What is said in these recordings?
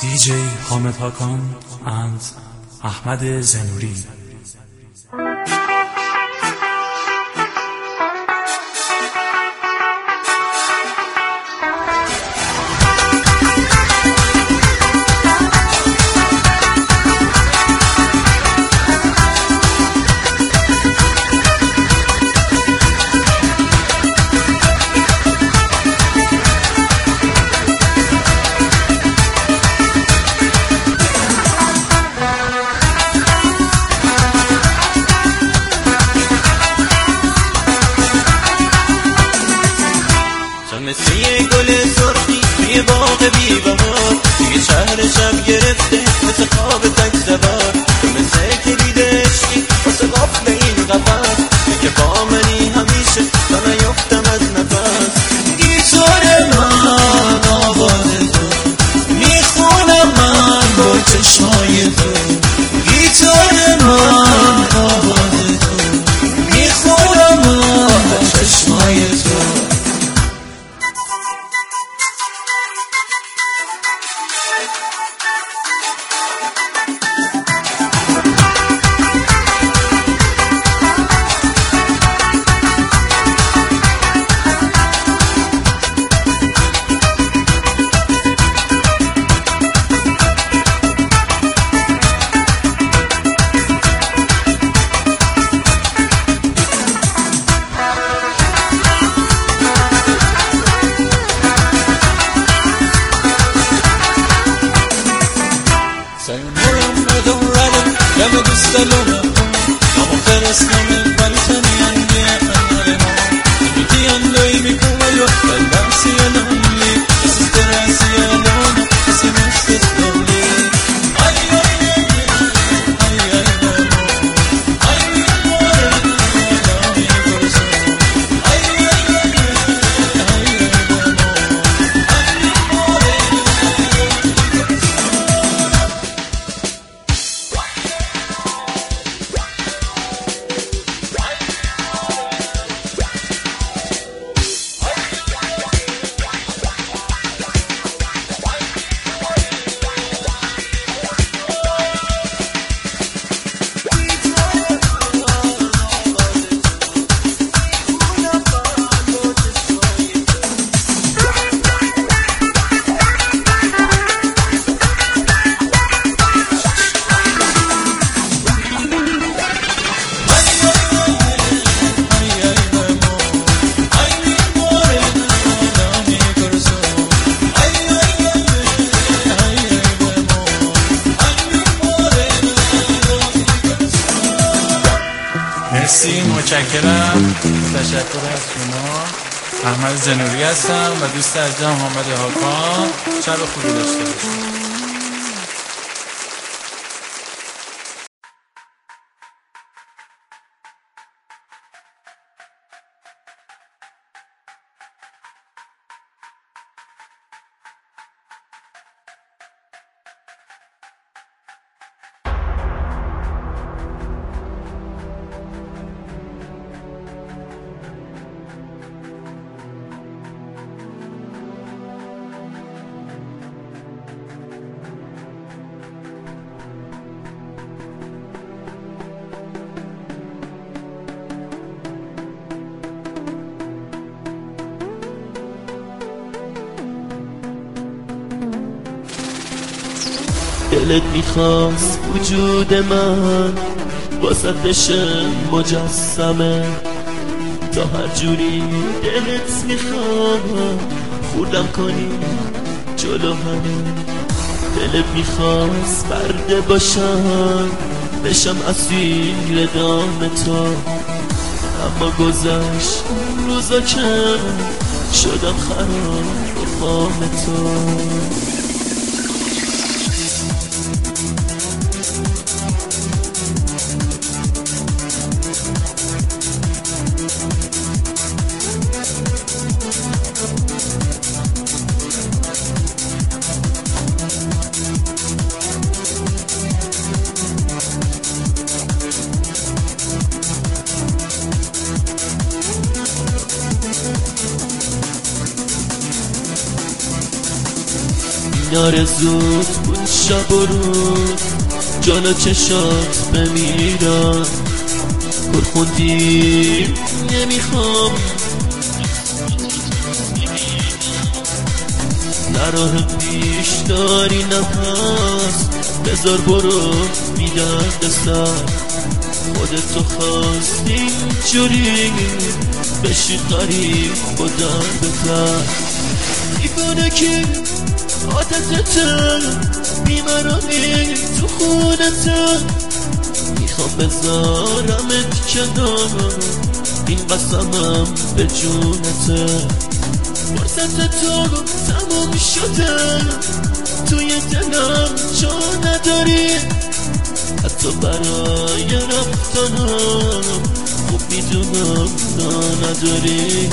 DJ حامد هاکان اند احمد زنوری. مثل یه گل سرخی توی باغ بی دم دوست متشکرم. تشکر از شما. احمد زنوری هستم و دوست عزیزم حامد هاکان شب خوبی داشته باشید. دلت می‌خواست وجود من واسه بشه مجسمه. تا هر جوری دلت می‌خواد خوردم کنی جلو همه. دلت می‌خواست برده باشم بشم اسیر دام تو. اما گذشت روزا که شدم خراب و خام تو. این آرزوت بود شب و روز. جالا چشات بمیرم پر خوندی نمی‌خوام. نراه پیش داری نفس بذار برو میدن سر خودتو خواستی جوری بشی قریب بودن بتر دیوانه که عادتتن بیمرامی تو خونتن می‌خوام بذارمت کنار این قسمم به جونته فرصت تو تموم شده توی دلم جا نداری. حتی برای رفتنم خوب می‌دونم نا نداری.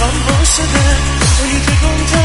غم واسده اونی که گم